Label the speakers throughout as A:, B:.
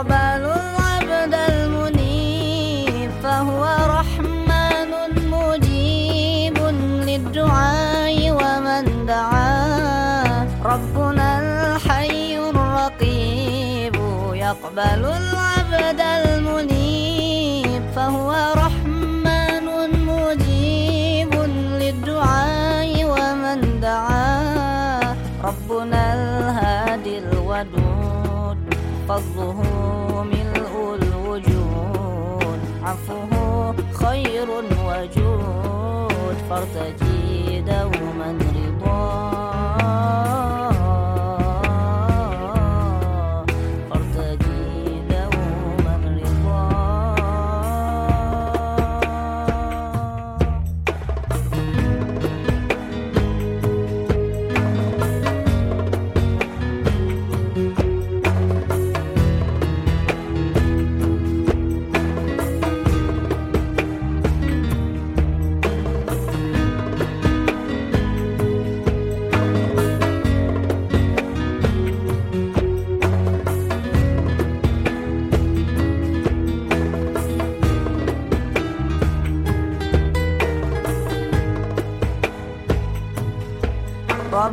A: يقبل العبد المنيب فهو رحمن مجيب للدعاء ومن دعاه. ربنا الحي الرقيب يقبل العبد عفوه خير وجود فارتجي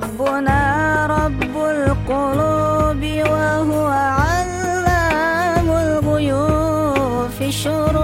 A: ربنا رب القلوب وهو علام الغيوب في الشروق